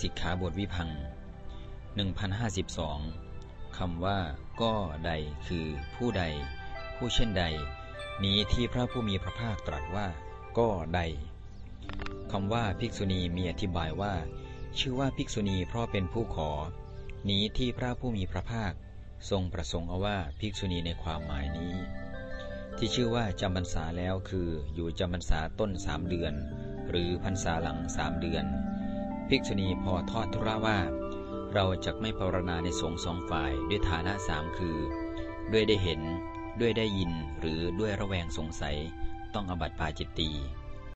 สิกขาบทวิพัง1052คำว่าก็ใดคือผู้ใด ผู้เช่นใด นี้ที่พระผู้มีพระภาคตรัสว่า ก็ใดคำว่าภิกษุณีมีอธิบายว่า ชื่อว่าภิกษุณีเพราะเป็นผู้ขอ นี้ที่พระผู้มีพระภาค ทรงประสงค์เอาว่าภิกษุณีในความหมายนี้ ที่ชื่อว่าจำพรรษาแล้วคืออยู่จำพรรษาต้นสามเดือน หรือพรรษาหลังสามเดือน ภิกษุณีพอทอดทุระว่า เราจะไม่ภาวนาในสงฆ์สองฝ่ายด้วยฐานะสามคือ ด้วยได้เห็น ด้วยได้ยินหรือด้วยระแวงสงสัย ต้องอบัติปาจิตตี